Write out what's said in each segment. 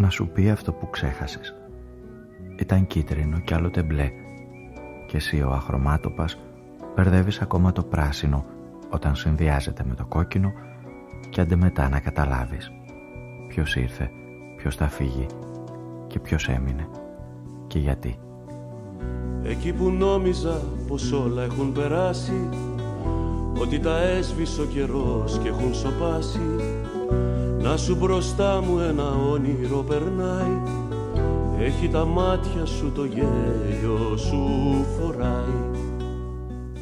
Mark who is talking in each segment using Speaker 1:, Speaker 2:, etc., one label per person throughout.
Speaker 1: να σου πει αυτό που ξέχασες. Ήταν κίτρινο κι άλλοτε μπλε και εσύ ο αχρωμάτοπας μπερδεύεις ακόμα το πράσινο όταν συνδυάζεται με το κόκκινο και αντεμετά να καταλάβεις ποιος ήρθε, ποιος θα φύγει και ποιος έμεινε και γιατί.
Speaker 2: Εκεί που νόμιζα πως όλα έχουν περάσει ότι τα έσβησε ο καιρός και έχουν σοπάσει να σου μπροστά μου ένα όνειρο περνάει. Έχει τα μάτια σου το γέλιο σου φοράει.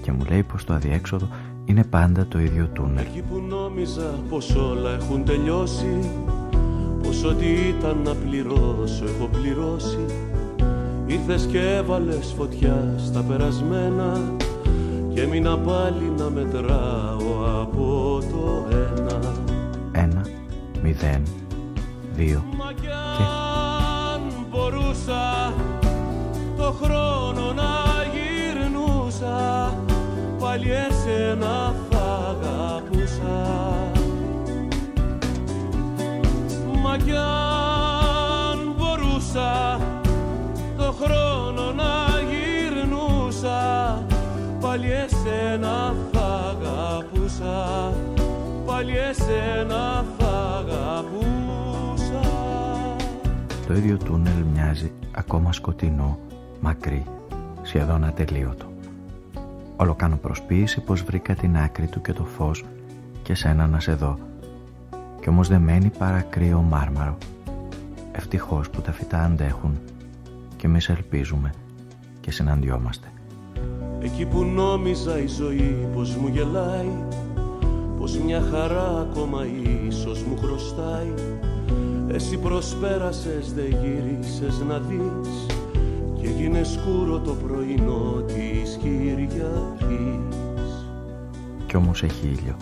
Speaker 1: Και μου λέει πως το αδιέξοδο είναι πάντα το ίδιο τούνελ.
Speaker 2: Εκεί που νόμιζα πως όλα έχουν τελειώσει Πως ό,τι ήταν να πληρώσω έχω πληρώσει. Ήρθες και έβαλες φωτιά στα περασμένα Και έμεινα πάλι να μετράω
Speaker 1: μηδέν, δύο.
Speaker 2: Και... αν μπορούσα το χρόνο να γυρνούσα πάλι εσένα θα αγαπούσα. Μα κι αν μπορούσα το χρόνο να γυρνούσα πάλι εσένα θα αγαπούσα. Πάλι εσένα
Speaker 1: Το ίδιο τούνελ μοιάζει ακόμα σκοτεινό, μακρύ, σχεδόν ατελείωτο. Όλο κάνω προσποίηση πως βρήκα την άκρη του και το φως και σένα να σε δω. Κι όμως δεν μένει παρά κρύο μάρμαρο. Ευτυχώς που τα φυτά αντέχουν και εμείς ελπίζουμε και συναντιόμαστε.
Speaker 2: Εκεί που νόμιζα η ζωή πως μου γελάει πως μια χαρά ακόμα ίσως μου χρωστάει εσύ προσπέρασες δεν γύρισες να δεις. Και έγινε σκούρο το πρωινό της Κυριακής.
Speaker 1: Κι όμως έχει ήλιο.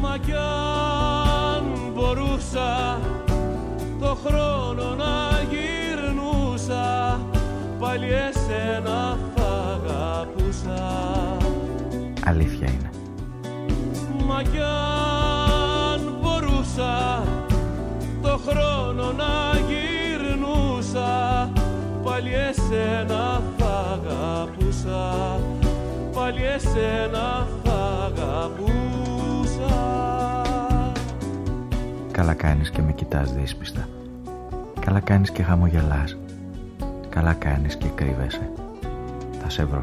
Speaker 2: Μα κι αν μπορούσα το χρόνο να γυρνούσα πάλι εσένα θα αγαπούσα.
Speaker 1: Αλήθεια είναι.
Speaker 2: Μα κι αν μπορούσα το χρόνο να γυρνούσα πάλι εσένα θα αγαπούσα πάλι εσένα θα αγαπούσα.
Speaker 1: Καλά κάνεις και με κοιτάς δύσπιστα. Καλά κάνεις και χαμογελάς. Καλά κάνεις και κρύβεσαι. Θα σε βρω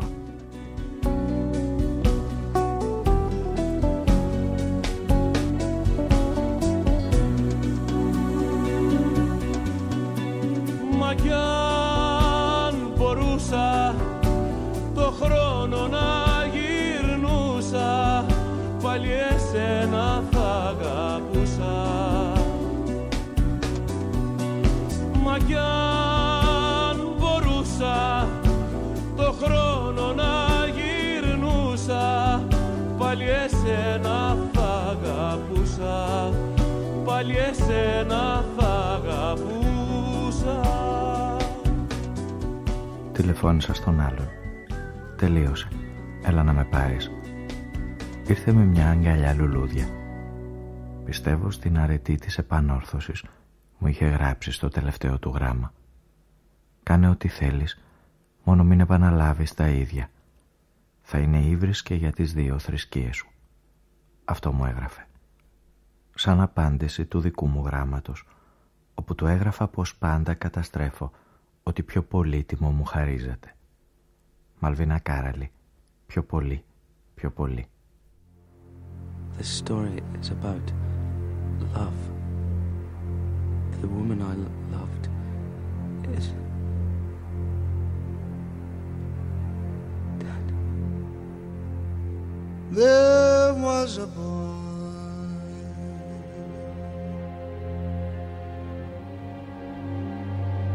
Speaker 2: πάλι εσένα θα αγαπούσα.
Speaker 1: Τηλεφώνησα στον άλλον. Τελείωσε. Έλα να με πάρεις. Ήρθε με μια αγκαλιά λουλούδια. Πιστεύω στην αρετή της επανόρθωσης Μου είχε γράψει στο τελευταίο του γράμμα Κάνε ό,τι θέλεις Μόνο μην επαναλάβεις τα ίδια Θα είναι ύβρις και για τις δύο θρησκείες σου Αυτό μου έγραφε σαν απάντηση του δικού μου γράμματος, όπου του έγραφα πως πάντα καταστρέφω ότι πιο πολύτιμο μου χαρίζεται. Μαλβίνα Κάραλη, πιο πολύ, πιο πολύ.
Speaker 3: The story is about love. The woman I loved is.
Speaker 4: There was a boy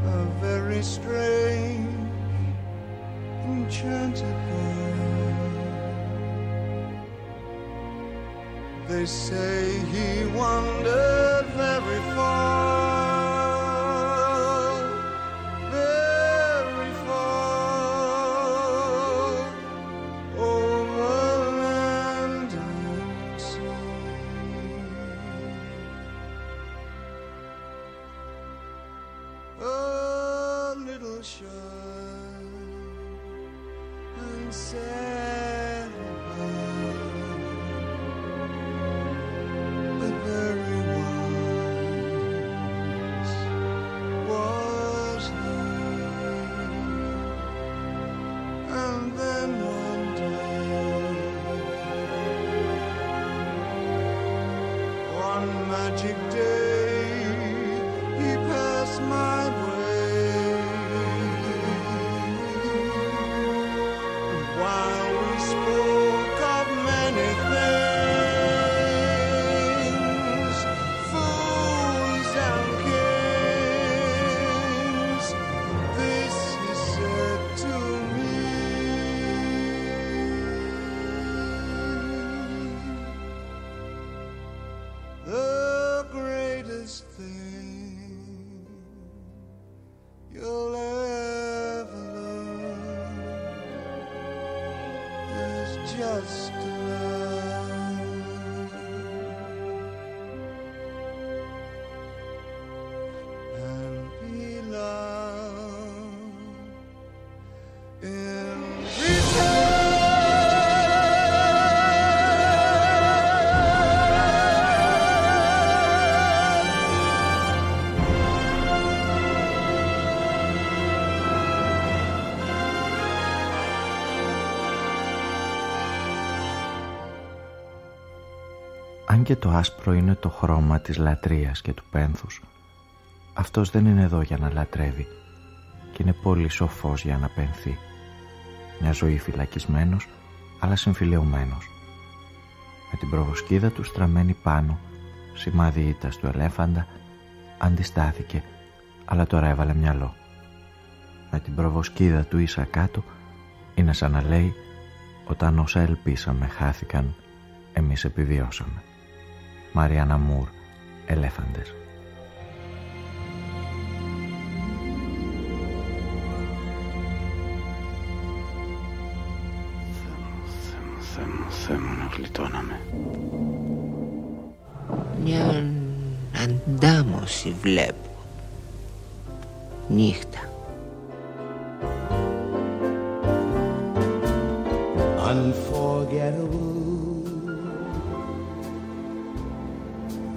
Speaker 4: a very strange, enchanted boy. They say he wandered very far,
Speaker 1: και το άσπρο είναι το χρώμα της λατρείας και του πένθους, αυτός δεν είναι εδώ για να λατρεύει και είναι πολύ σοφός για να πενθεί. Μια ζωή φυλακισμένος, αλλά συμφιλεωμένος. Με την προβοσκίδα του στραμμένη πάνω, σημάδι ήττας του ελέφαντα, αντιστάθηκε, αλλά τώρα έβαλε μυαλό. Με την προβοσκίδα του ίσα κάτω, είναι σαν να λέει «Όταν όσα ελπίσαμε χάθηκαν, εμείς επιβιώσαμε». Μαριάννα Μουρ, Ελέφαντες.
Speaker 5: Θεέ μου, Θεέ μου, να γλιτώναμε.
Speaker 6: Μια αντάμωση βλέπω. Νύχτα.
Speaker 4: unforgettable.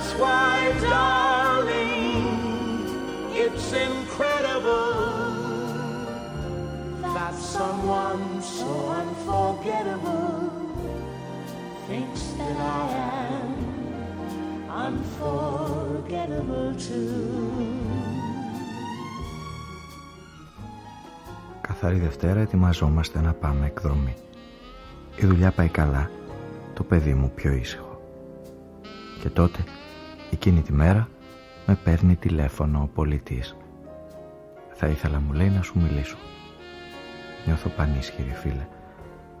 Speaker 7: That's
Speaker 8: why, darling, it's incredible that someone so
Speaker 7: unforgettable thinks that I am unforgettable too.
Speaker 1: Καθαρή Δευτέρα ετοιμαζόμαστε να πάμε εκδρομή. Η δουλειά πάει καλά, το παιδί μου πιο ήσυχο. Και τότε, εκείνη τη μέρα, με παίρνει τηλέφωνο ο πολιτής. Θα ήθελα μου λέει να σου μιλήσω. Νιώθω πανίσχυρη φίλε.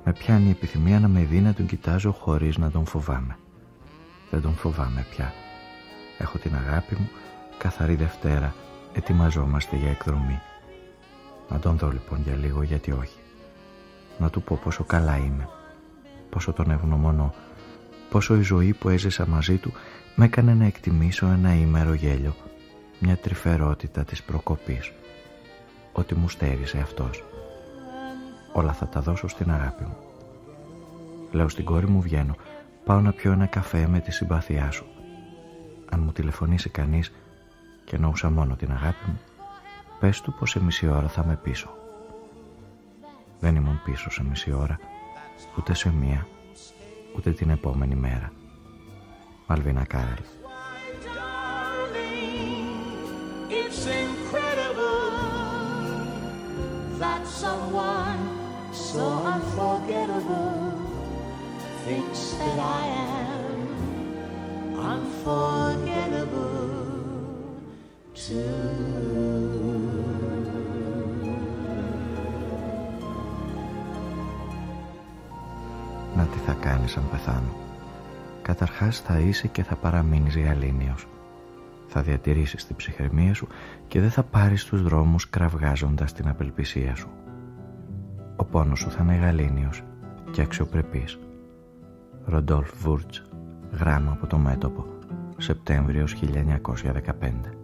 Speaker 1: Με πιάνει η επιθυμία να με δει να τον κοιτάζω χωρίς να τον φοβάμαι. Δεν τον φοβάμαι πια. Έχω την αγάπη μου, καθαρή Δευτέρα, ετοιμαζόμαστε για εκδρομή. Να τον δω λοιπόν για λίγο γιατί όχι. Να του πω πόσο καλά είμαι, πόσο τον ευγνωμονώ, πόσο η ζωή που έζησα μαζί του με έκανε να εκτιμήσω ένα ήμερο γέλιο, μια τρυφερότητα της προκοπής. Ότι μου στέρισε αυτός. Όλα θα τα δώσω στην αγάπη μου. Λέω στην κόρη μου βγαίνω, πάω να πιω ένα καφέ με τη συμπαθιά σου. Αν μου τηλεφωνήσει κανείς και εννοούσα μόνο την αγάπη μου, πες του πως σε μισή ώρα θα με πίσω. Δεν ήμουν πίσω σε μισή ώρα, ούτε σε μία, ούτε την επόμενη μέρα. Μαλβίνα Κάρελ.
Speaker 9: It's incredible that someone so unforgettable thinks that I am unforgettable too.
Speaker 1: Να τι θα κάνεις αν πεθάνω. Καταρχάς θα είσαι και θα παραμείνεις γαλήνιος. Θα διατηρήσεις την ψυχραιμία σου και δεν θα πάρεις τους δρόμους κραυγάζοντας την απελπισία σου. Ο πόνος σου θα είναι γαλήνιος και αξιοπρεπής. Ροντόλφ Βούρτς, γράμμα από το μέτωπο, Σεπτέμβριος 1915.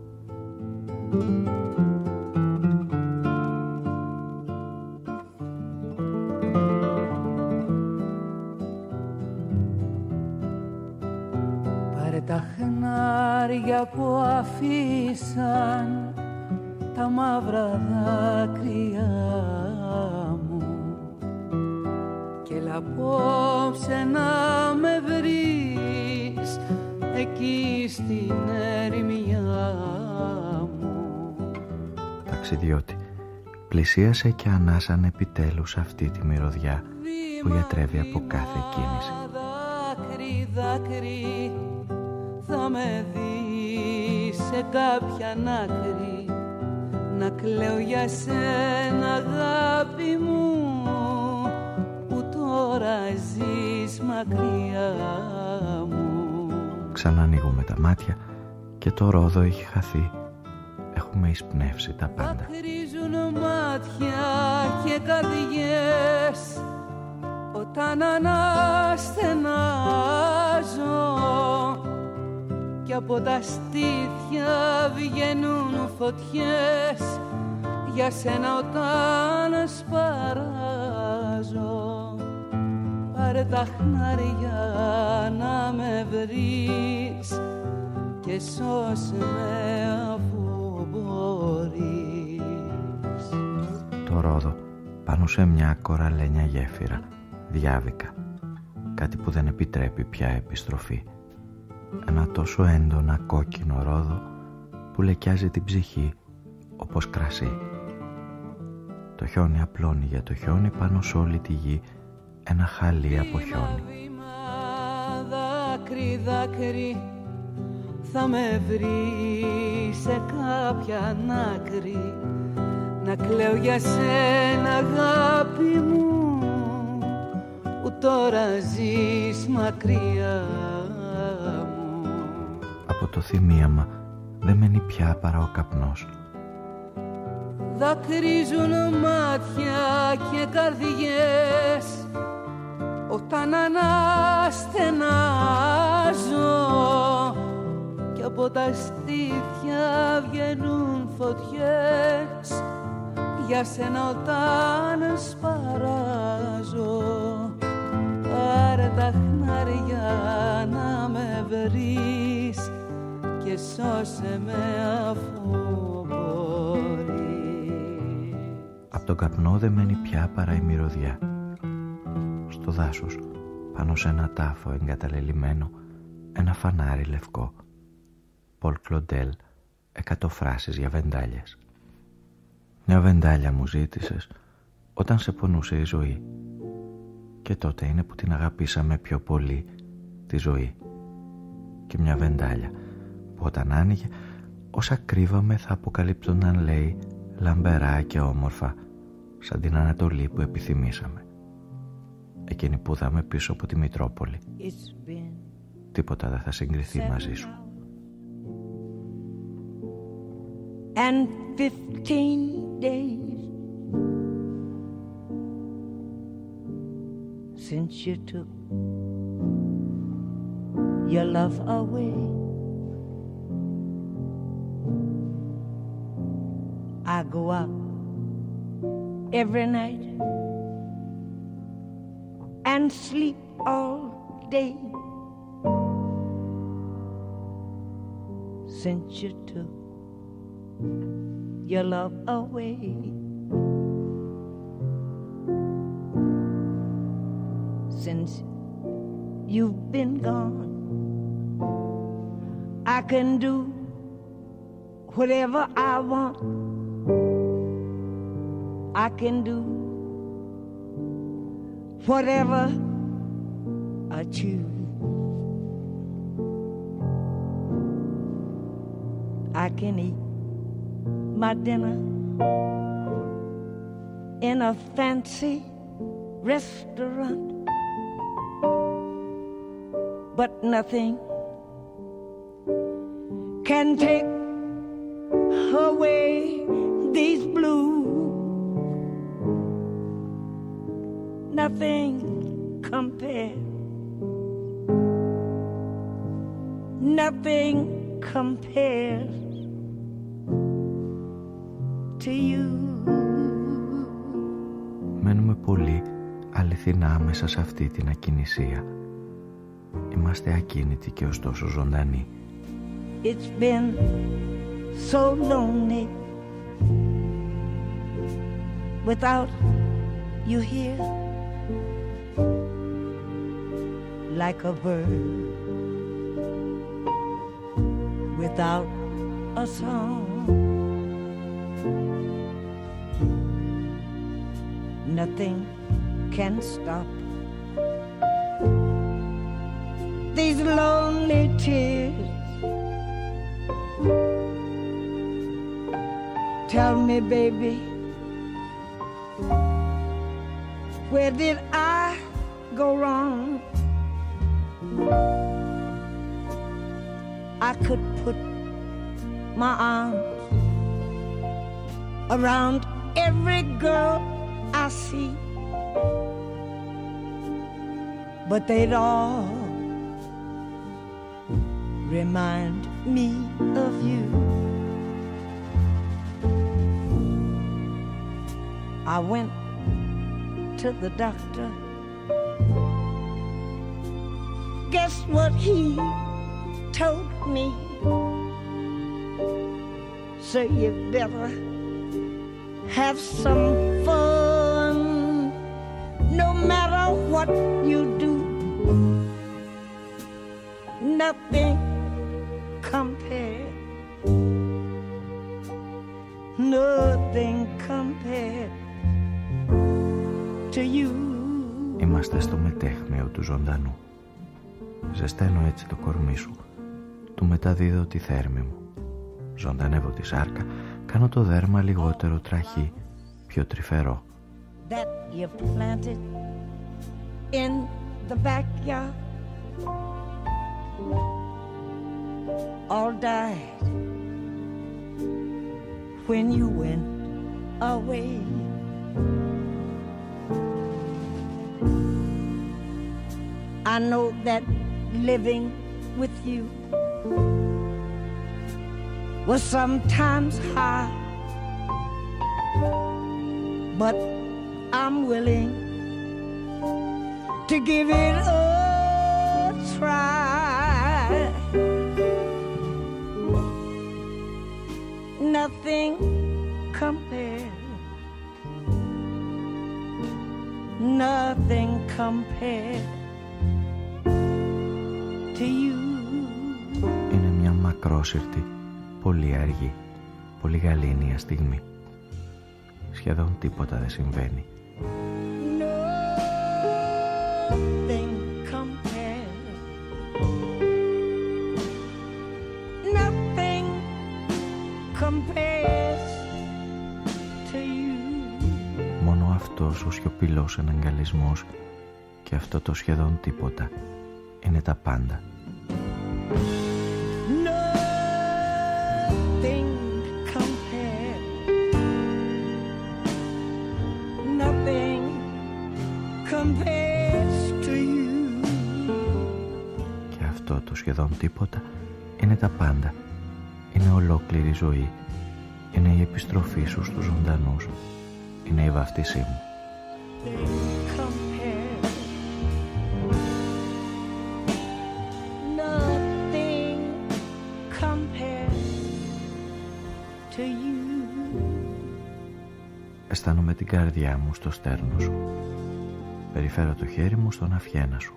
Speaker 10: Αφήσαν τα μαύρα δάκρυα μου και έλα απόψε να με βρεις εκεί στην ερημιά μου
Speaker 1: Ταξιδιώτη, πλησίασε και ανάσαν επιτέλους αυτή τη μυρωδιά που γιατρεύει από κάθε κίνηση.
Speaker 10: δάκρυ, δάκρυ θα με δει σε κάποια άκρη να κλαίω για σένα αγάπη μου που τώρα ζεις μακριά μου
Speaker 1: Ξανανοίγουμε τα μάτια και το ρόδο έχει χαθεί. Έχουμε εισπνεύσει τα πάντα.
Speaker 10: Δακρύζουν μάτια και καρδιές όταν αναστενάζω και από τα στήθια βγαίνουν φωτιές για σένα όταν σπαράζω πάρε τα χνάρια να με βρεις και σώσε με αφού μπορείς
Speaker 1: Το ρόδο πάνω σε μια κοραλένια γέφυρα, διάβηκα. Κάτι που δεν επιτρέπει πια επιστροφή. Ένα τόσο έντονα κόκκινο ρόδο που λεκιάζει την ψυχή όπως κρασί. Το χιόνι απλώνει για το χιόνι πάνω σε όλη τη γη ένα χαλί από χιόνι.
Speaker 10: Βήμα, δάκρυ, δάκρυ θα με βρει σε κάποια άκρη να κλαίω για σένα αγάπη μου που τώρα ζεις μακριά μου
Speaker 1: Από το θυμίαμα δεν μένει πια παρά ο καπνός.
Speaker 10: Δακρύζουν μάτια και καρδιές όταν αναστενάζω και από τα στήθια βγαίνουν φωτιές για σένα όταν σπαράζω πάρε τα χνάρια να με βρεις και σώσε με αφού μπορείς
Speaker 1: Απ' τον καπνό δεν μένει πια παρά η μυρωδιά. Στο δάσος, πάνω σε ένα τάφο εγκαταλελειμμένο, ένα φανάρι λευκό. Πολ Κλοντέλ, εκατό φράσεις για βεντάλιες. Μια βεντάλια μου ζήτησες όταν σε πονούσε η ζωή. Και τότε είναι που την αγαπήσαμε πιο πολύ, τη ζωή. Και μια βεντάλια που όταν άνοιγε, όσα κρύβαμε θα αποκαλύπτονταν λέει λαμπερά και όμορφα σαν την Ανατολή που επιθυμήσαμε. Εκείνη που είδαμε πίσω από τη Μητρόπολη.
Speaker 10: It's been
Speaker 1: Τίποτα δεν θα συγκριθεί μαζί σου.
Speaker 11: and fifteen days since you took your love away. Go out every night and sleep all day since you took your love away. Since you've been gone, I can do whatever I want. I can do whatever I choose. I can eat my dinner in a fancy restaurant, but nothing can take compares. Nothing compares to you.
Speaker 1: Μένουμε πολύ αληθινά μέσα σε αυτή την ακινησία. Είμαστε ακίνητοι και ωστόσο ζωντανοί.
Speaker 11: It's been so lonely without you here like a bird without a song nothing can stop these lonely tears Tell me, baby, where did I go wrong? I could put my arms around every girl I see, but they'd all remind me of you. I went to the doctor Guess what he told me? So you better have some fun no matter what you do. Nothing compared. Nothing compared.
Speaker 1: Είμαστε στο μετέχμιο του ζωντανού. Ζεσταίνω έτσι το κορμί σου. Του μεταδίδω τη θέρμη μου. Ζωντανεύω τη σάρκα. Κάνω το δέρμα λιγότερο τραχή, πιο τρυφερό.
Speaker 11: That you've planted in the backyard all died when you went away. I know that living with you was sometimes hard, but I'm willing to give it a try. Nothing compares. Nothing compares
Speaker 1: μακρόσυρτη, πολύ αργή, πολύ γαλήνια στιγμή. Σχεδόν τίποτα δεν συμβαίνει.
Speaker 11: Nothing compares. Nothing compares to you.
Speaker 1: Μόνο αυτός ο σιωπηλός εναγκαλισμός και αυτό το σχεδόν τίποτα είναι τα πάντα. Σχεδόν τίποτα είναι τα πάντα. Είναι ολόκληρη ζωή. Είναι η επιστροφή σου στους ζωντανούς. Είναι η βαφτίσή μου. Αισθάνομαι την καρδιά μου στο στέρνο σου. Περιφέρω το χέρι μου στον αφιένα σου.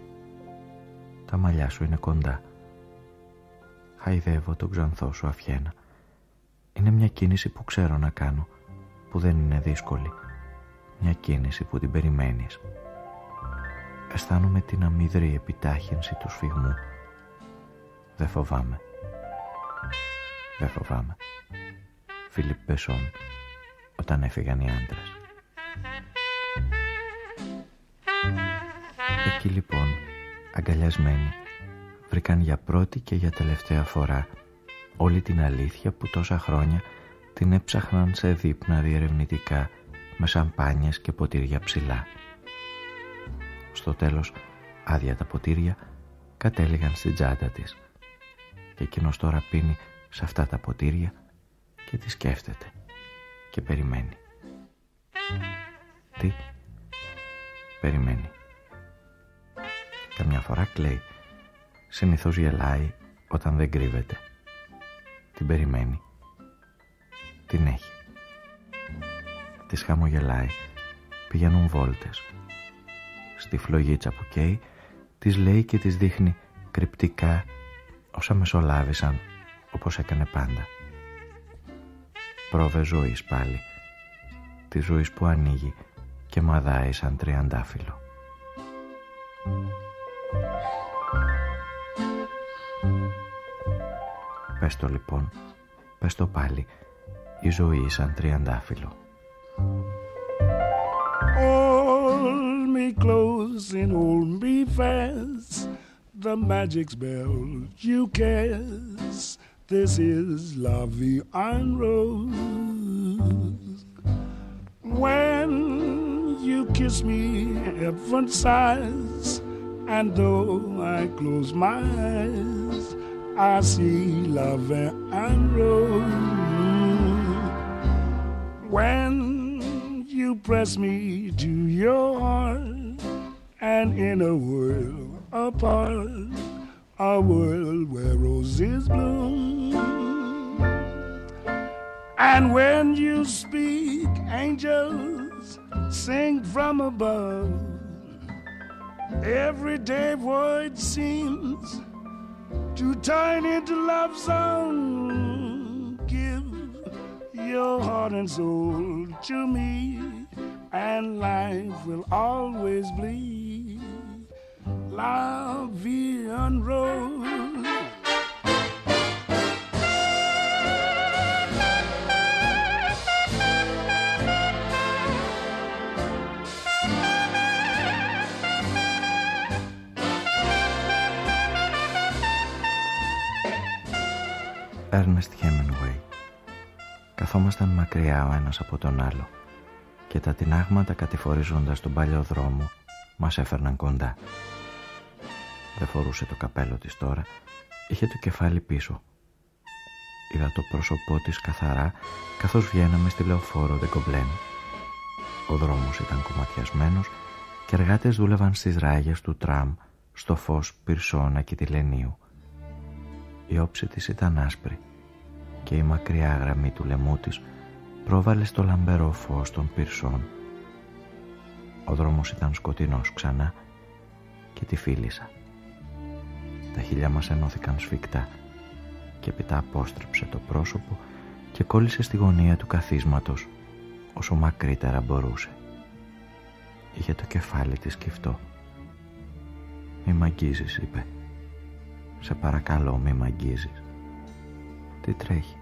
Speaker 1: Τα μαλλιά σου είναι κοντά. Χαϊδεύω τον ξανθό σου αφιένα. Είναι μια κίνηση που ξέρω να κάνω, που δεν είναι δύσκολη. Μια κίνηση που την περιμένεις. Αισθάνομαι την αμυδρή επιτάχυνση του σφιγμού. Δεν φοβάμαι. Δεν φοβάμαι. Φίλιπ Πεσόν, όταν έφυγαν οι άντρες. Εκεί λοιπόν, αγκαλιασμένοι, βρήκαν για πρώτη και για τελευταία φορά όλη την αλήθεια που τόσα χρόνια την έψαχναν σε δείπνα διερευνητικά με σαμπάνιες και ποτήρια ψηλά. Στο τέλος, άδεια τα ποτήρια κατέληγαν στην τσάντα της και εκείνος τώρα πίνει σε αυτά τα ποτήρια και τη σκέφτεται και περιμένει. Τι; Περιμένει. Καμιά φορά κλαίει. Συνήθως γελάει όταν δεν κρύβεται. Την περιμένει. Την έχει. Της χαμογελάει. Πηγαίνουν βόλτες. Στη φλογίτσα που καίει, της λέει και της δείχνει κρυπτικά όσα μεσολάβησαν όπως έκανε πάντα. Πρόβε ζωής πάλι. Τη ζωής που ανοίγει και μαδάει σαν τριαντάφυλλο. Πες το λοιπόν, πες το πάλι, η ζωή σαν τριαντάφυλλο.
Speaker 12: Hold me close and hold me fast The magic spell you cast This is la vie en rose When you kiss me, heaven sighs And though I close my eyes I see love and rose. When you press me to your heart, and in a world apart, a world where roses bloom. And when you speak, angels sing from above. Everyday void seems to turn into love song. Give your heart and soul to me, and life will always be la vie rose.
Speaker 1: Ernest Hemingway Καθόμασταν μακριά ο ένας από τον άλλο και τα τεινάγματα κατηφορίζοντας τον παλιό δρόμο μας έφερναν κοντά. Δεν φορούσε το καπέλο της τώρα, είχε το κεφάλι πίσω. Είδα το πρόσωπό της καθαρά καθώς βγαίναμε στη λεωφόρο Δεκομπλέν. Ο δρόμος ήταν κομματιασμένος και εργάτες δούλευαν στις ράγες του τραμ στο φως Πυρσώνα και Τηλενίου. Η όψη της ήταν άσπρη και η μακριά γραμμή του λαιμού της πρόβαλε στο λαμπερό φως των πυρσών. Ο δρόμος ήταν σκοτεινός ξανά και τη φίλησα. Τα χείλια μας ενώθηκαν σφιχτά και πιτά απόστρεψε το πρόσωπο και κόλλησε στη γωνία του καθίσματος όσο μακρύτερα μπορούσε. Είχε το κεφάλι της σκυφτό. «Μη μ' αγγίζεις», είπε. «Σε παρακαλώ μη μ' αγγίζεις». «Τι τρέχει»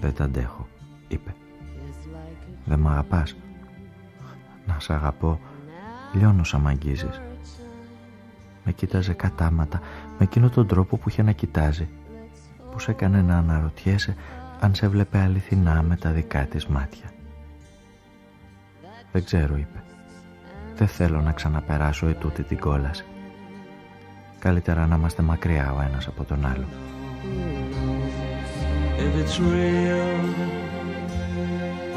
Speaker 1: «Δεν τα αντέχω», είπε. «Δεν μ' αγαπάς» «Να σ' αγαπώ, λιώνω σαν μ' αγγίζεις». Με κοίταζε κατάματα με εκείνο τον τρόπο που είχε να κοιτάζει που σε έκανε να αναρωτιέσαι αν σε βλέπε αληθινά με τα δικά της μάτια. «Δεν ξέρω», είπε. «Δεν θέλω να ξαναπεράσω ετούτη την κόλαση». Καλύτερα να είμαστε μακριά ο ένας από τον άλλο.
Speaker 3: If it's real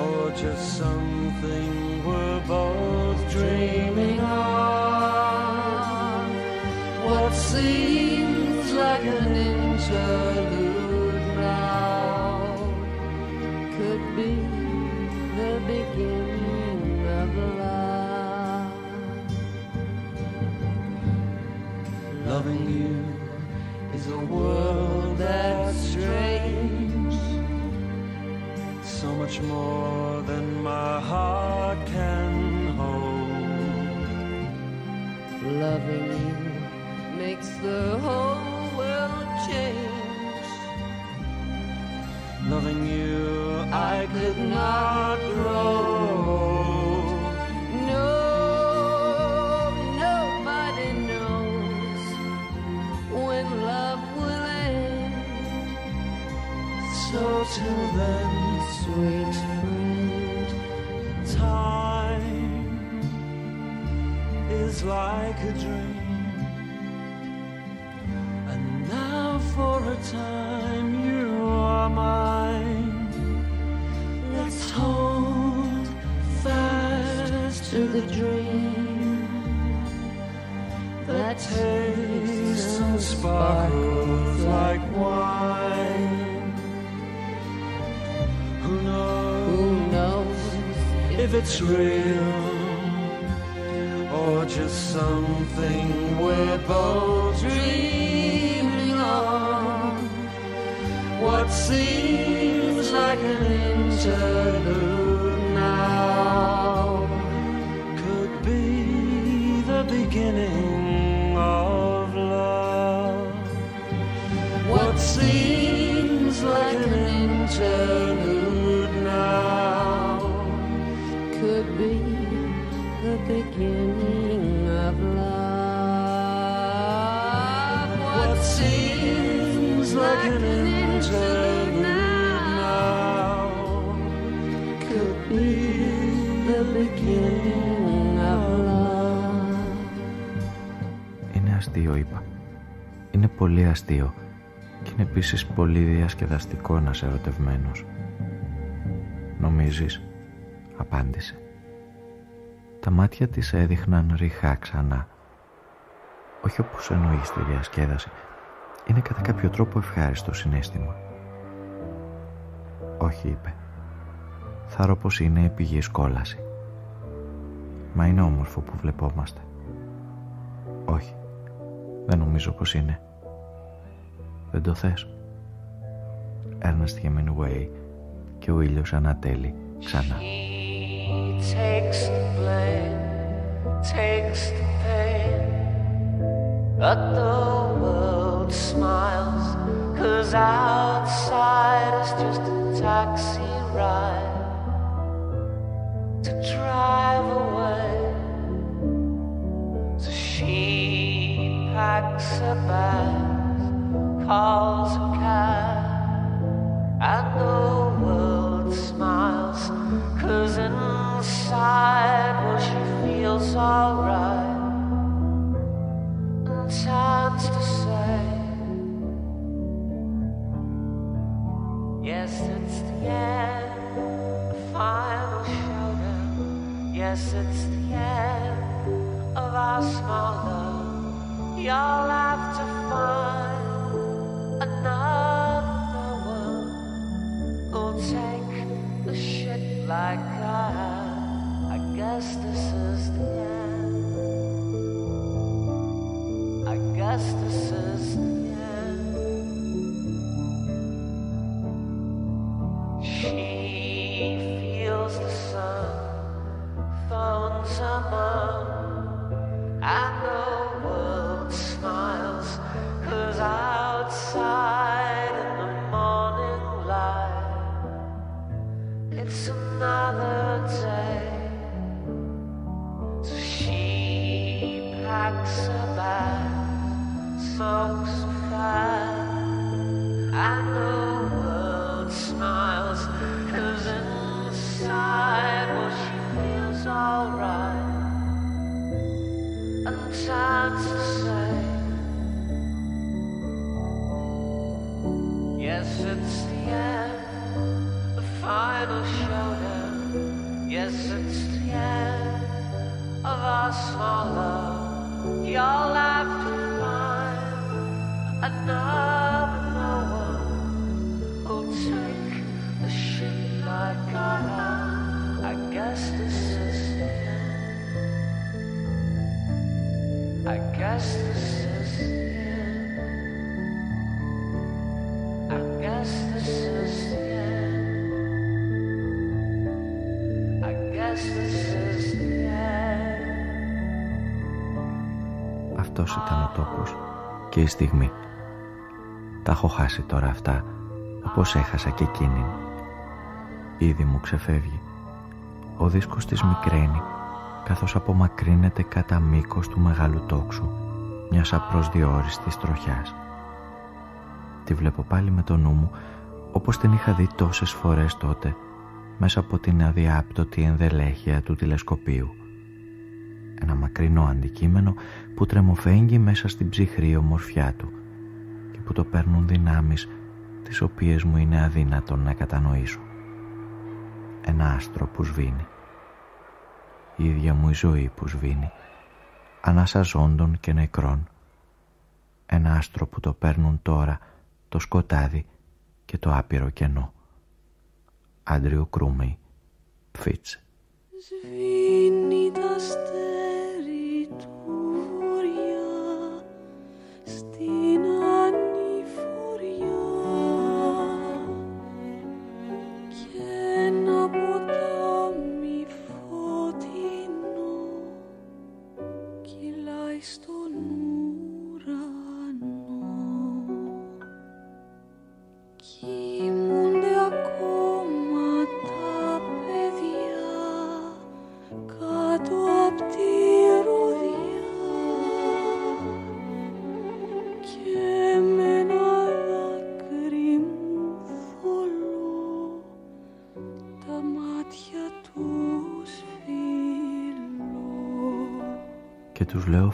Speaker 3: or just something we're both dreaming of What seems much more than my heart can hold. Loving you makes the whole world change. Loving you, I could not grow. So till then, sweet friend, time is like a dream. And now for a time you are mine. Let's hold fast to the dream that tastes and sparkles it's real or just something we're both dreaming of? What seems like an interlude now could be the beginning
Speaker 1: Είναι αστείο, είπα. Είναι πολύ αστείο και είναι επίσης πολύ διασκεδαστικό να είσαι ερωτευμένος. Νομίζεις, απάντησε. Τα μάτια της έδειχναν ριχά ξανά. Όχι όπως εννοείς τη διασκέδαση. Είναι κατά κάποιο τρόπο ευχάριστο συνέστημα. Όχι, είπε. Θαρώ πως είναι πηγής κόλαση. Μα είναι όμορφο που βλεπόμαστε. Όχι. Δεν νομίζω πως είναι. Δεν το θες. Ernest Hemingway και ο ήλιος ανατέλει ξανά.
Speaker 9: He takes the blame, takes the pain. But the world smiles, cause outside is just a taxi ride to drive away. So she packs her bags, calls a cab, and the world smiles, cause inside, well, she feels alright. Yes, it's the end of our small love. You'll have to find another one who'll take the shit like
Speaker 13: και η στιγμή. Τα έχω χάσει τώρα αυτά, όπως έχασα και εκείνη. Ήδη μου ξεφεύγει. Ο δίσκος της μικραίνει, καθώς απομακρύνεται κατά μήκος του μεγάλου τόξου, μιας απροσδιόριστης τροχιάς. Τη βλέπω πάλι με το νου μου, όπως την είχα δει τόσες φορές τότε, μέσα από την αδιάπτωτη ενδελέχεια του τηλεσκοπίου ένα μακρινό αντικείμενο που τρεμοφέγγει μέσα στην ψυχρή ομορφιά του και που το παίρνουν δυνάμεις τις οποίες μου είναι αδύνατο να κατανοήσω. Ένα άστρο που σβήνει. Η ίδια μου η ζωή που σβήνει. Ανάσα ζώντων και νεκρών. Ένα άστρο που το παίρνουν τώρα το σκοτάδι και το άπειρο κενό. Άντριο Κρούμεϊ, Φίτς.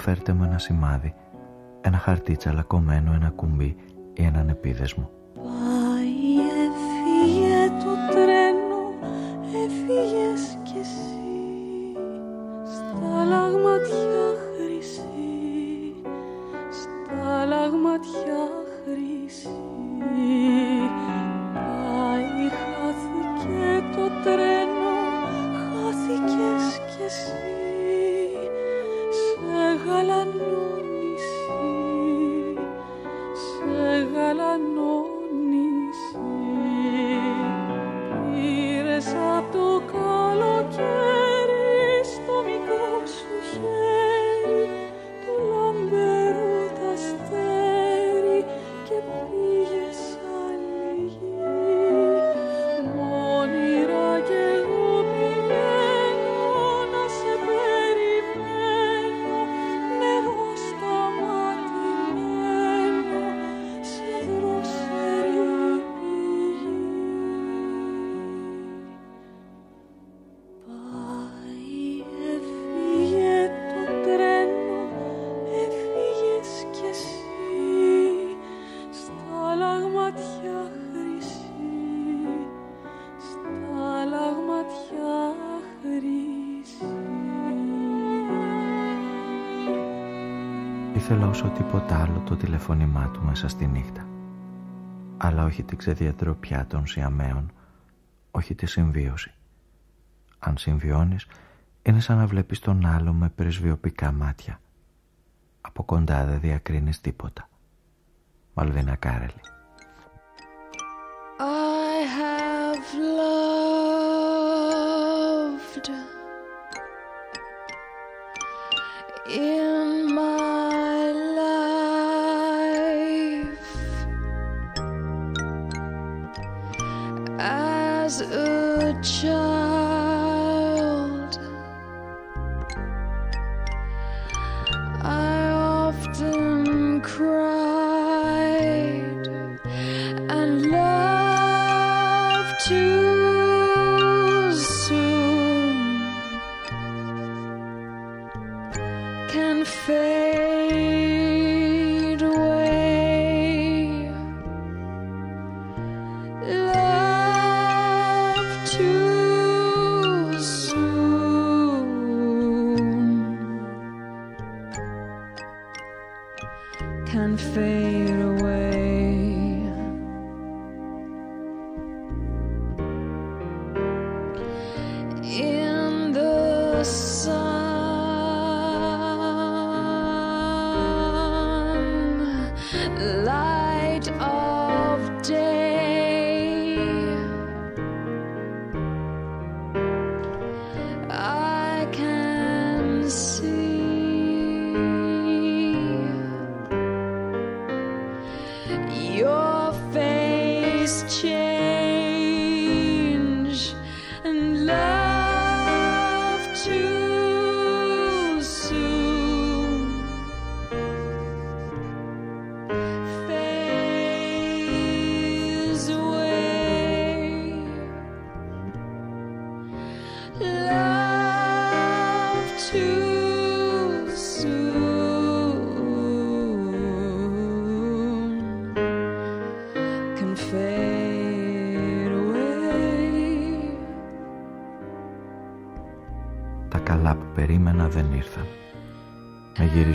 Speaker 13: Φέρτε μου ένα σημάδι, ένα χαρτί τσαλακωμένο, ένα κουμπί ή έναν επίδεσμο. Όσο τίποτα άλλο το τηλεφώνημά του μέσα στη νύχτα. Αλλά όχι την ξεδιατροπιά των Σιαμαίων, όχι τη συμβίωση. Αν συμβιώνεις, είναι σαν να βλέπεις τον άλλο με πρεσβειοπικά μάτια. Από κοντά δεν διακρίνεις τίποτα. Μαλβίνα Κάρελη.
Speaker 14: I have loved in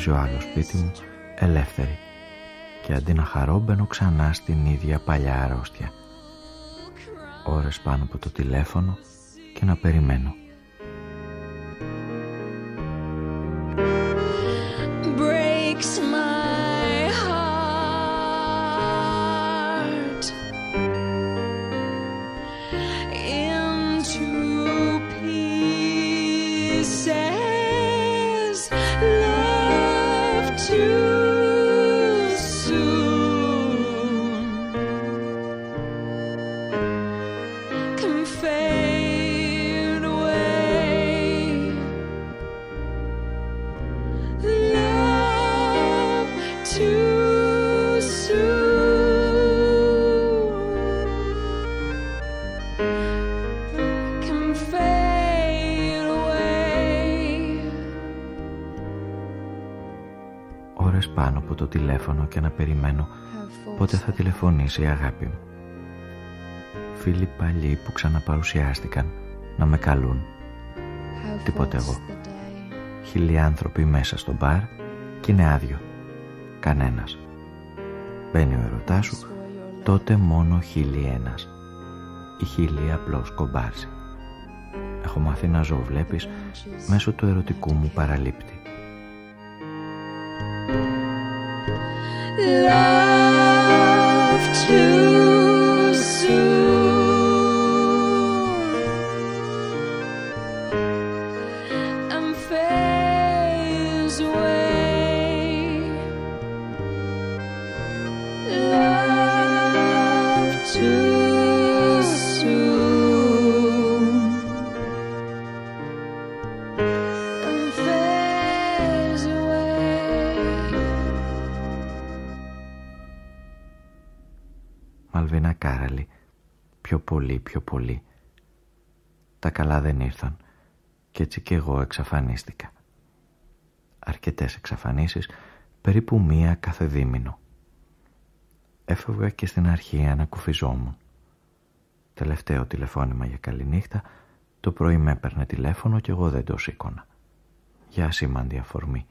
Speaker 1: γυρίζω άλλος σπίτι μου ελεύθερη και αντί να χαρώ μπαίνω ξανά στην ίδια παλιά αρρώστια. Ώρες πάνω από το τηλέφωνο και να περιμένω. Και να περιμένω πότε θα τηλεφωνήσει η αγάπη μου. Φίλοι παλιοί που ξαναπαρουσιάστηκαν να με καλούν. Τίποτε εγώ. Χίλιοι άνθρωποι μέσα στο μπαρ και είναι άδειο. Κανένας. Μπαίνει ο ερωτάς σου, τότε μόνο χίλιοι ένας. Η χίλιοι απλώς κομπάρσει. Έχω μάθει να ζω, βλέπεις, μέσω του ερωτικού μου παραλήπτη.
Speaker 14: Love
Speaker 1: πιο πολύ. Τα καλά δεν ήρθαν. Κι έτσι κι εγώ εξαφανίστηκα. Αρκετές εξαφανίσεις, περίπου μία κάθε δίμηνο. Έφευγα και στην αρχή ανακουφιζόμουν. Τελευταίο τηλεφώνημα για καληνύχτα, το πρωί με έπαιρνε τηλέφωνο και εγώ δεν το σήκωνα. Για ασήμαντη αφορμή.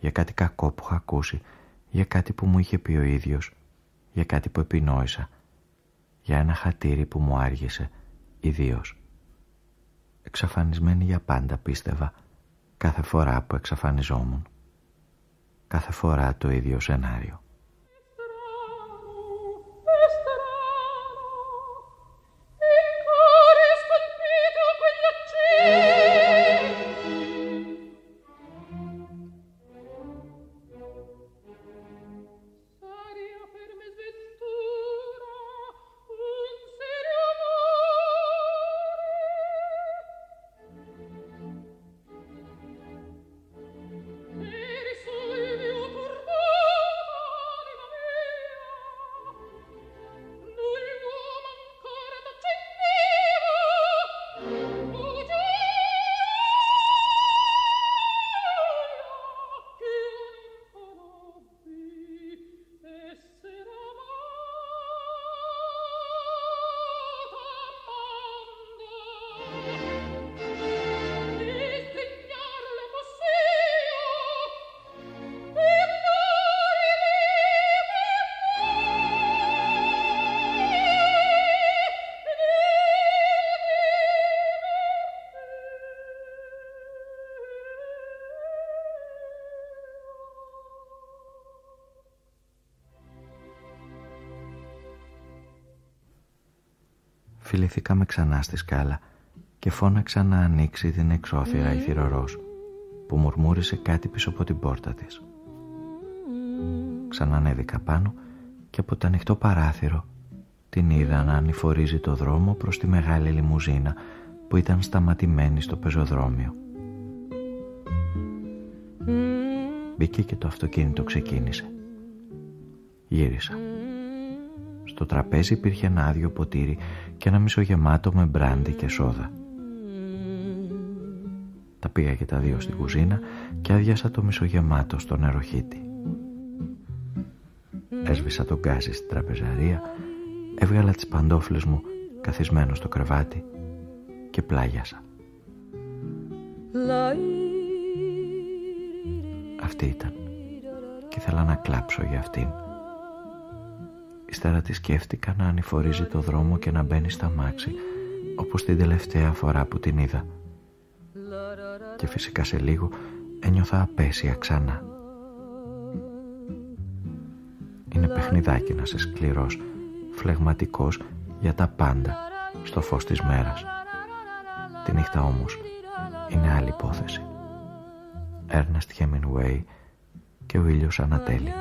Speaker 1: Για κάτι κακό που είχα ακούσει, για κάτι που μου είχε πει ο ίδιος για κάτι που επινόησα, για ένα χατήρι που μου άργησε, ιδίως. Εξαφανισμένη για πάντα πίστευα, κάθε φορά που εξαφανιζόμουν. Κάθε φορά το ίδιο σενάριο. Ξανά στη σκάλα και φώναξα να ανοίξει την εξώθυρα η θηρορός που μουρμούρισε κάτι πίσω από την πόρτα της. Ξανανέβηκα πάνω και από το ανοιχτό παράθυρο την είδα να ανηφορίζει το δρόμο προς τη μεγάλη λιμουζίνα που ήταν σταματημένη στο πεζοδρόμιο. Μπήκε και το αυτοκίνητο ξεκίνησε. Γύρισα. Στο τραπέζι υπήρχε ένα άδειο ποτήρι και ένα μισογεμάτο με μπράντι και σόδα. Τα πήγα και τα δύο στην κουζίνα και άδειασα το μισογεμάτο στο νεροχύτη. Έσβησα τον γκάζι στην τραπεζαρία, έβγαλα τις παντόφλες μου καθισμένο στο κρεβάτι και πλάγιασα. Αυτή ήταν και ήθελα να κλάψω για αυτήν. Ύστερα τη σκέφτηκα να ανηφορίζει το δρόμο και να μπαίνει στα μάξι όπως την τελευταία φορά που την είδα. Και φυσικά σε λίγο ένιωθα απέσια ξανά. Είναι παιχνιδάκι να είσαι σκληρός, φλεγματικός για τα πάντα στο φως της μέρας. Τη νύχτα όμως είναι άλλη υπόθεση. Ernest Hemingway και ο ήλιος ανατέλει.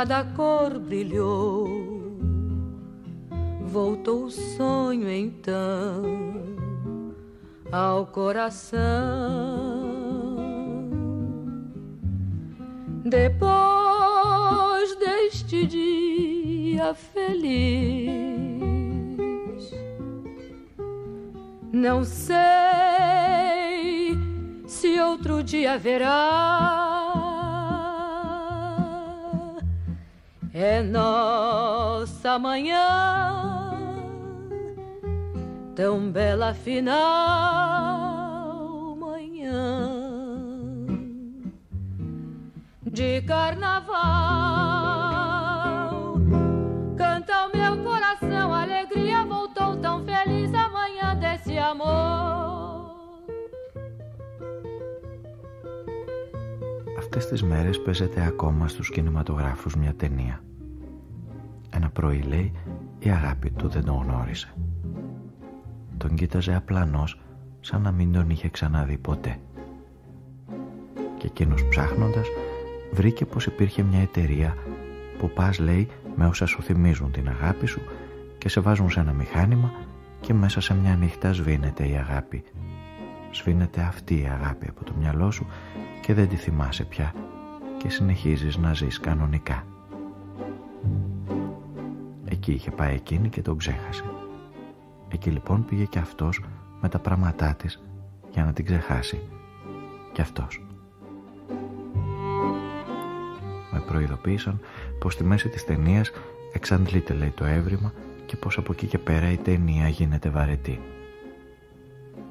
Speaker 14: Cada cor brilhou. Voltou o sonho então ao coração. Tão bela final manhã de carnaval. Canta o meu coração, a alegria voltou tão feliz amanhã desse amor.
Speaker 1: Αυτές τις μέρες παίζεται ακόμα στους κινηματογράφους μια ταινία. Ένα πρωί λέει η αγάπη του δεν τον γνώρισε. Τον κοίταζε απλανός σαν να μην τον είχε ξαναδεί ποτέ. Και εκείνος ψάχνοντας βρήκε πως υπήρχε μια εταιρεία που πας λέει με όσα σου θυμίζουν την αγάπη σου και σε βάζουν σε ένα μηχάνημα και μέσα σε μια νύχτα σβήνεται η αγάπη. Σβήνεται αυτή η αγάπη από το μυαλό σου και δεν τη θυμάσαι πια και συνεχίζεις να ζεις κανονικά. Εκεί είχε πάει εκείνη και τον ξέχασε. Εκεί λοιπόν πήγε και αυτός με τα πράγματά της για να την ξεχάσει. Και αυτός. Με προειδοποίησαν πως στη μέση της ταινίας εξαντλείται λέει το έβριμα και πως από εκεί και πέρα η ταινία γίνεται βαρετή.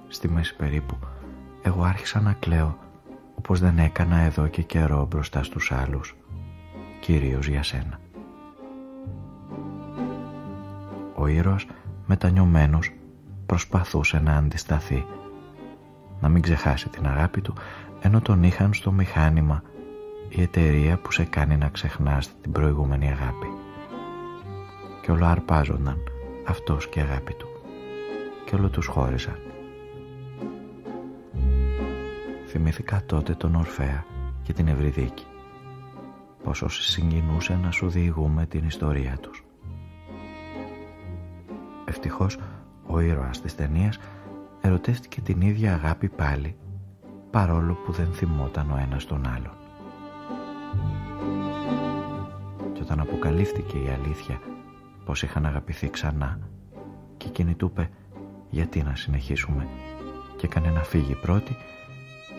Speaker 1: Στη μέση περίπου εγώ άρχισα να κλαίω όπως δεν έκανα εδώ και καιρό μπροστά στους άλλους, κυρίως για σένα. Ο ήρωας μετανιωμένος προσπαθούσε να αντισταθεί, να μην ξεχάσει την αγάπη του, ενώ τον είχαν στο μηχάνημα η εταιρεία που σε κάνει να ξεχνάς την προηγούμενη αγάπη. Και όλο αρπάζονταν αυτός και η αγάπη του και όλο τους χώρισαν. Θυμήθηκα τότε τον Ορφέα και την Ευρυδίκη πως όσοι συγκινούσε να σου διηγούμε την ιστορία τους. Ευτυχώς ο ήρωας της ταινίας ερωτεύτηκε την ίδια αγάπη πάλι παρόλο που δεν θυμόταν ο ένας τον άλλον. Και όταν αποκαλύφθηκε η αλήθεια πως είχαν αγαπηθεί ξανά και εκείνη του είπε γιατί να συνεχίσουμε και έκανε να φύγει πρώτη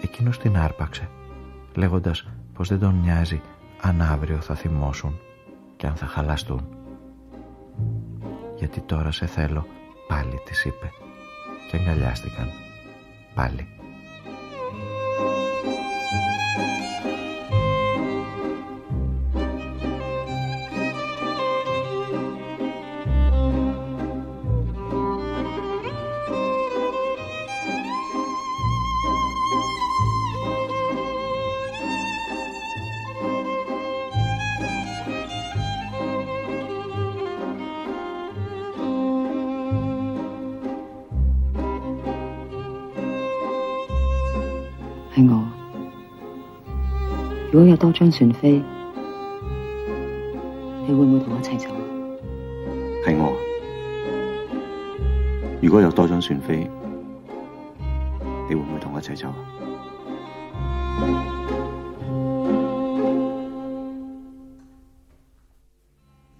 Speaker 1: εκείνος την άρπαξε λέγοντας πως δεν τον νοιάζει αν αύριο θα θυμώσουν και αν θα χαλαστούν γιατί τώρα σε θέλω πάλι της είπε και αγκαλιάστηκαν πάλι
Speaker 15: 多张船飞，你会唔会同我一齐走？
Speaker 1: 系我。如果有多张船飞，你会唔会同我一齐走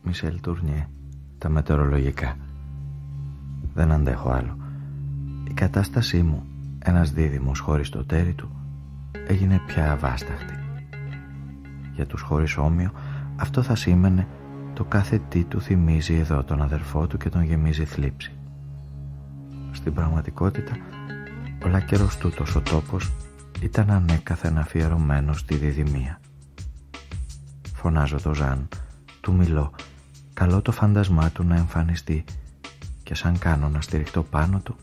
Speaker 1: Μισελ Τουρνιέ, τα μετεωρολογικά. Δεν αντέχω άλλο. Η κατάστασή μου, ένας δίδυμος χωρίς το τέρι του, έγινε πια αβάσταχτη. Για τους χωρίς όμοιο, αυτό θα σήμαινε το κάθε τι του θυμίζει εδώ τον αδερφό του και τον γεμίζει θλίψη. Στην πραγματικότητα, ο λάκερος τούτος ο τόπος ήταν ανέκαθεν αφιερωμένος στη διδυμία. Φωνάζω το Ζαν, του μιλώ, καλό το φάντασμά του να εμφανιστεί και σαν κάνω να στηριχτώ πάνω του,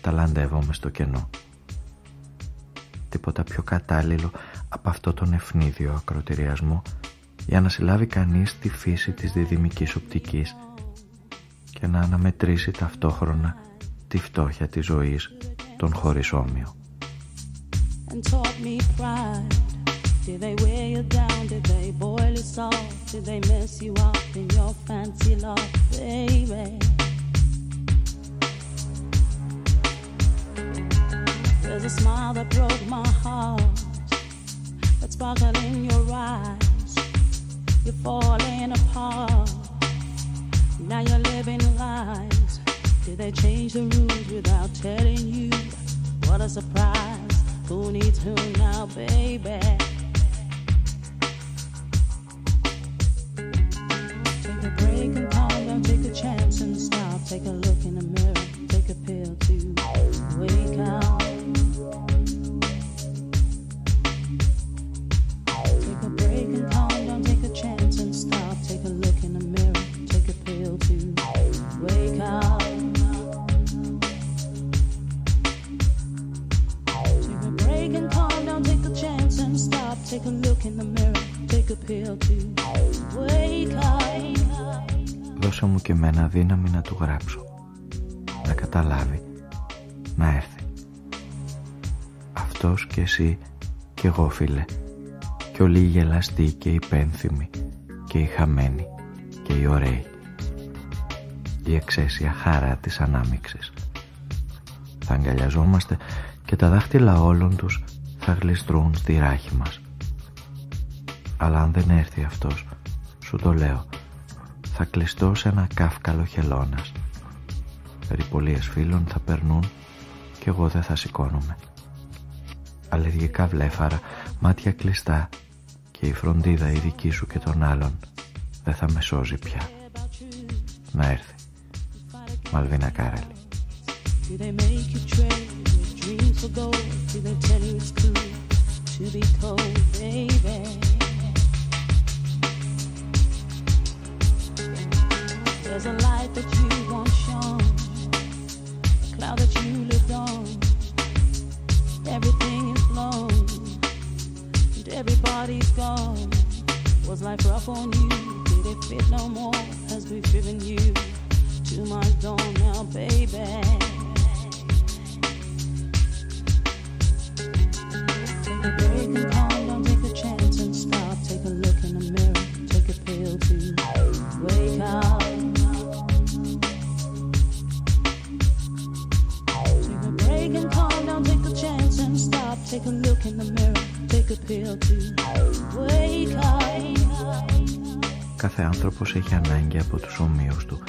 Speaker 1: ταλαντεύομαι στο κενό. Τίποτα πιο κατάλληλο από αυτό τον ευνίδιο ακροτηριασμό για να συλλάβει κανείς τη φύση της διδυμικής οπτικής και να αναμετρήσει ταυτόχρονα τη φτώχεια της ζωής των χωρίς όμοιο. Did they wear you down? Did they boil you soft? Did they mess you up in your fancy love, baby? There's a smile that broke my heart, in your eyes. You're falling apart. Now you're living lies. Did they change the rules without telling you? What a surprise. Who needs who now, baby? Του γράψω. Να καταλάβει. Να έρθει. Αυτός και εσύ και εγώ φίλε. Και όλοι οι γελαστοί και οι πένθυμοι και οι χαμένοι και οι ωραίοι. Η εξαίσια χαρά της ανάμειξης. Θα αγκαλιαζόμαστε και τα δάχτυλα όλων τους θα γλιστρούν στη ράχη μας. Αλλά αν δεν έρθει αυτός, σου το λέω, θα κλειστώ σε ένα κάφκαλο χελώνας. Περιπολίες φίλων θα περνούν και εγώ δεν θα σηκώνομαι. Αλλεργικά βλέφαρα, μάτια κλειστά και η φροντίδα η δική σου και των άλλων δεν θα με σώζει πια. Να έρθει. Μαλβίνα Κάραλη.
Speaker 16: Do they make you trade your dreams for gold? Do they tell you it's cool to be cold, baby? There's a light that you once shone, a cloud that you lived on. Everything is blown, and everybody's gone. Was life rough on you? Did it fit no more? As we've driven you to my door now, baby? Take a break and calm down, take a chance and stop. Take a look in the mirror, take a pill to Take a look in the mirror, take a pill to wake up.
Speaker 1: Κάθε άνθρωπος έχει ανάγκη από τους ομοίους του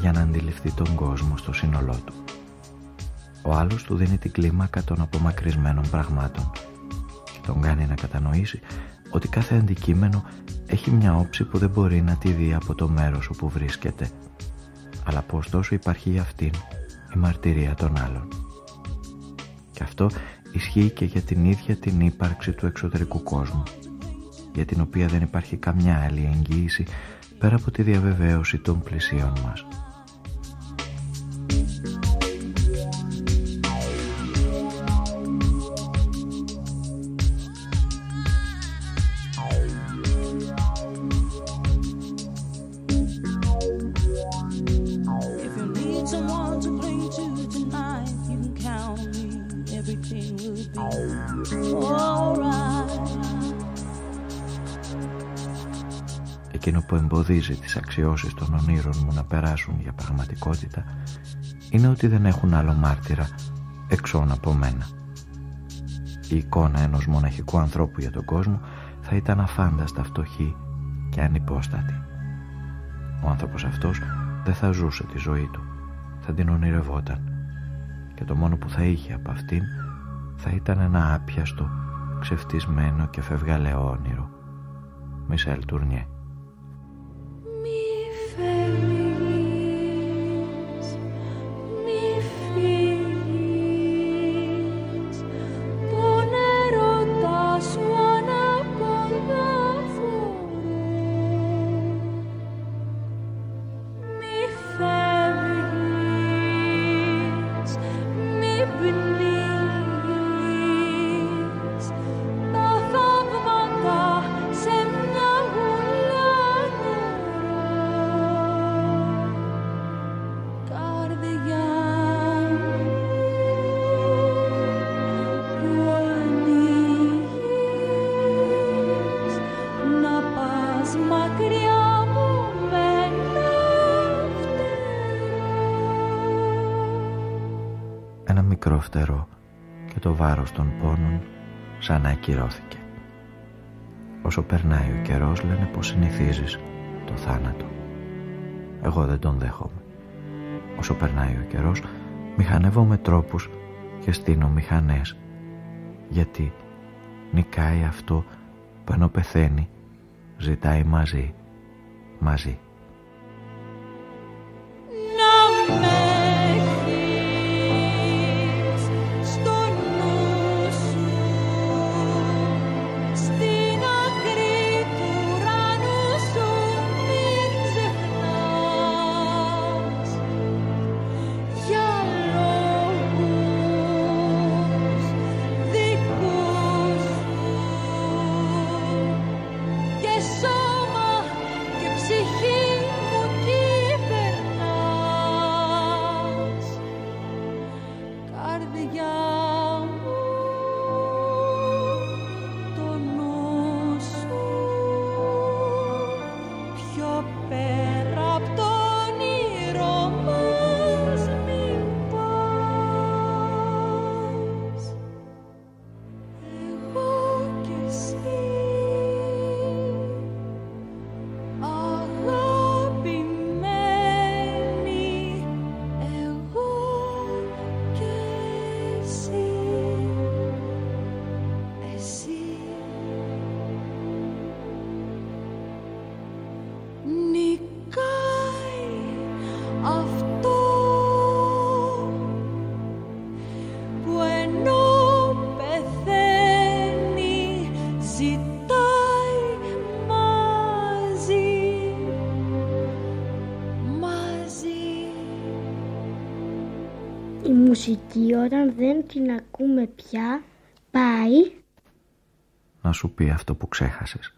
Speaker 1: για να αντιληφθεί τον κόσμο στο σύνολό του. Ο άλλος του δίνει την κλίμακα των απομακρυσμένων πραγμάτων και τον κάνει να κατανοήσει ότι κάθε αντικείμενο έχει μια όψη που δεν μπορεί να τη δει από το μέρος όπου βρίσκεται αλλά πως τόσο υπάρχει για αυτήν η μαρτυρία των άλλων. Και αυτό ισχύει και για την ίδια την ύπαρξη του εξωτερικού κόσμου για την οποία δεν υπάρχει καμιά άλλη εγγύηση πέρα από τη διαβεβαίωση των πλησίων μας.
Speaker 14: Αξιώσεις των ονείρων μου να περάσουν για πραγματικότητα είναι ότι δεν έχουν άλλο μάρτυρα εξών από μένα. Η εικόνα ενός μοναχικού ανθρώπου για τον κόσμο θα ήταν αφάνταστα φτωχή και ανυπόστατη. Ο άνθρωπος αυτός δεν θα ζούσε τη ζωή του, θα την ονειρευόταν και το μόνο που θα είχε από αυτήν θα ήταν ένα άπιαστο, ξεφτισμένο και φευγαλαίο όνειρο. Μισελ Τουρνιέ και το βάρος των πόνων σαν να ακυρώθηκε. Όσο περνάει ο καιρός λένε πως συνηθίζεις το θάνατο. Εγώ δεν τον δέχομαι. Όσο περνάει ο καιρός μηχανεύω με τρόπους και στείνω μηχανές γιατί νικάει αυτό που ενώ πεθαίνει ζητάει μαζί, μαζί.
Speaker 17: Μουσική όταν δεν την ακούμε πια πάει.
Speaker 14: Να σου πει αυτό που ξέχασες.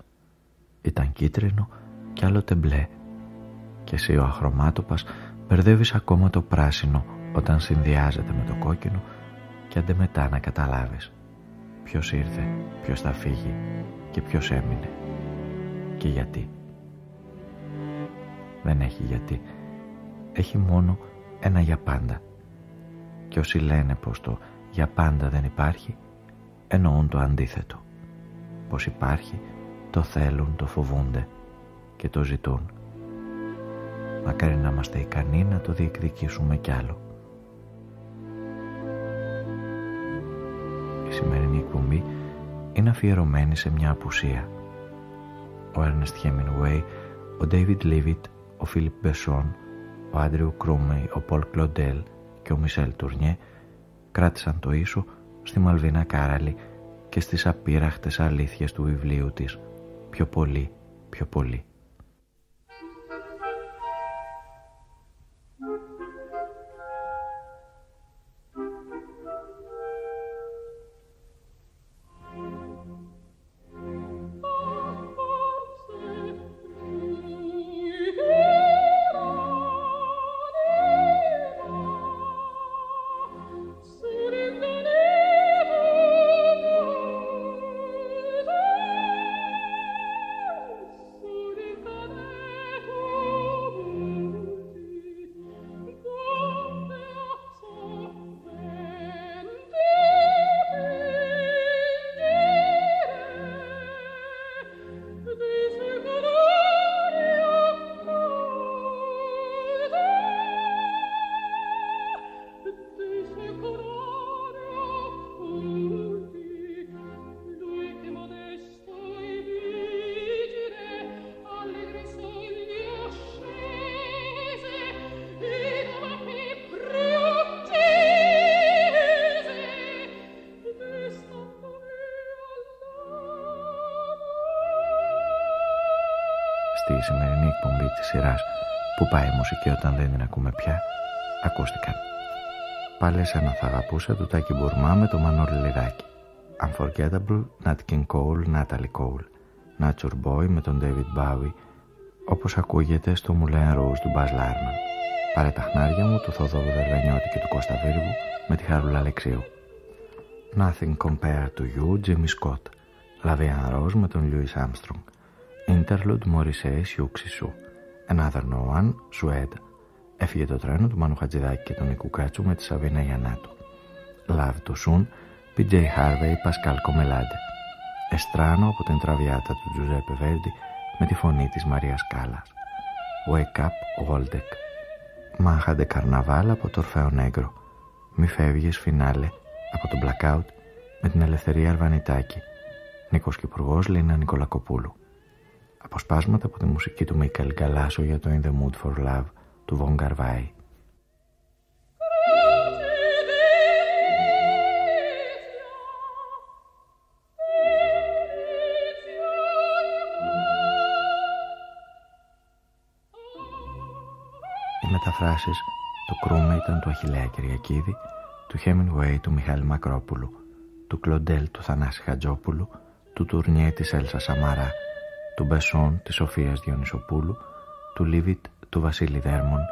Speaker 14: Ήταν κίτρινο κι άλλοτε μπλε και εσύ ο αχρωμάτοπας μπερδεύεις ακόμα το πράσινο όταν συνδυάζεται με το κόκκινο και αντεμετά να καταλάβεις ποιος ήρθε, ποιος θα φύγει και ποιος έμεινε. Και γιατί. Δεν έχει γιατί. Έχει μόνο ένα για πάντα και όσοι λένε πως το για πάντα δεν υπάρχει εννοούν το αντίθετο. Πως υπάρχει το θέλουν, το φοβούνται και το ζητούν. Μακάρι να είμαστε ικανοί να το διεκδικήσουμε κι άλλο. Η σημερινή εκπομπή είναι αφιερωμένη σε μια απουσία. Ο Ernest Hemingway, ο David Leavitt, ο Philip Besson, ο Άντριου Κρούμεϊ, ο Paul Claudel και ο Μισελ Τουρνιέ κράτησαν το ίσο στη Μαλβίνα Κάραλη και στις απείραχτες αλήθειες του βιβλίου της πιο πολύ, πιο πολύ.
Speaker 1: Εκπομπή της σειράς «Που πάει η μουσική όταν δεν την ακούμε πια» ακούστηκαν. Πάλι εσένα θα αγαπούσα του Τάκη Μπουρμά με το Μανώλη Λιδάκη. Unforgettable, Nat King Cole, Natalie Cole. Nature Boy με τον David Bowie, όπως ακούγεται στο Moulin Rouge του Baz Luhrmann. Πάρε τα χνάρια μου του Θοδόρου Δεργανιώτη και του Κώστα Βίρβου με τη Χαρούλα Αλεξίου. Nothing Compared to You, Jimmy Scott. Lavian Rose με τον Louis Armstrong. Interlude Morrissey, Σιούξι Σου. Another No One, Suede. Έφυγε το τρένο του Μανου Χατζηδάκη και τον Νικού Κάτσου με τη Σαβίνα Γιαννάτου. Love to Soon, PJ Harvey, Pascal Κομελάντε. Εστράνο από την τραβιάτα του Τζουζέπε Βέρντι με τη φωνή της Μαρίας Κάλλας. Wake Up Waldeck. Μάχαντε Καρναβάλ από το Ορφαίο Νέγκρο. Μη φεύγεις φινάλε από το Blackout με την Ελευθερία Αρβανιτάκη. Νίκος Κυπουργός Λίνα Νικολακοπούλου. Αποσπάσματα από τη μουσική του Μίκαλ Γκαλάσο για το In the Mood for Love του Βον Καρβάη. Οι μεταφράσεις του κρούμα ήταν του Αχιλέα Κυριακίδη, του Hemingway του Μιχάλη Μακρόπουλου, του Κλοντέλ του Θανάση Χατζόπουλου, του Τουρνιέ της Έλσα Σαμαρά, του Μπεσόν της Σοφίας Διονυσοπούλου, του Λίβιτ του Βασίλη Δέρμον.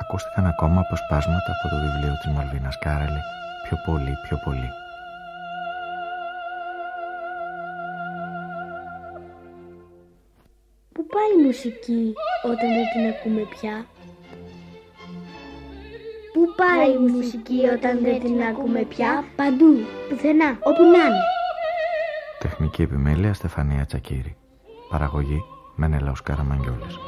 Speaker 1: Ακούστηκαν ακόμα αποσπάσματα από το βιβλίο της Μαλβίνας Κάραλη «Πιο πολύ, πιο πολύ».
Speaker 17: Πού πάει η μουσική όταν δεν την ακούμε πια; Πού πάει η μουσική όταν δεν την ακούμε πια; Παντού, πουθενά, όπου να είναι.
Speaker 1: Τεχνική επιμέλεια Στεφανία Τσακύρη. Παραγωγή Μενέλαος Καραμαγγιόλης.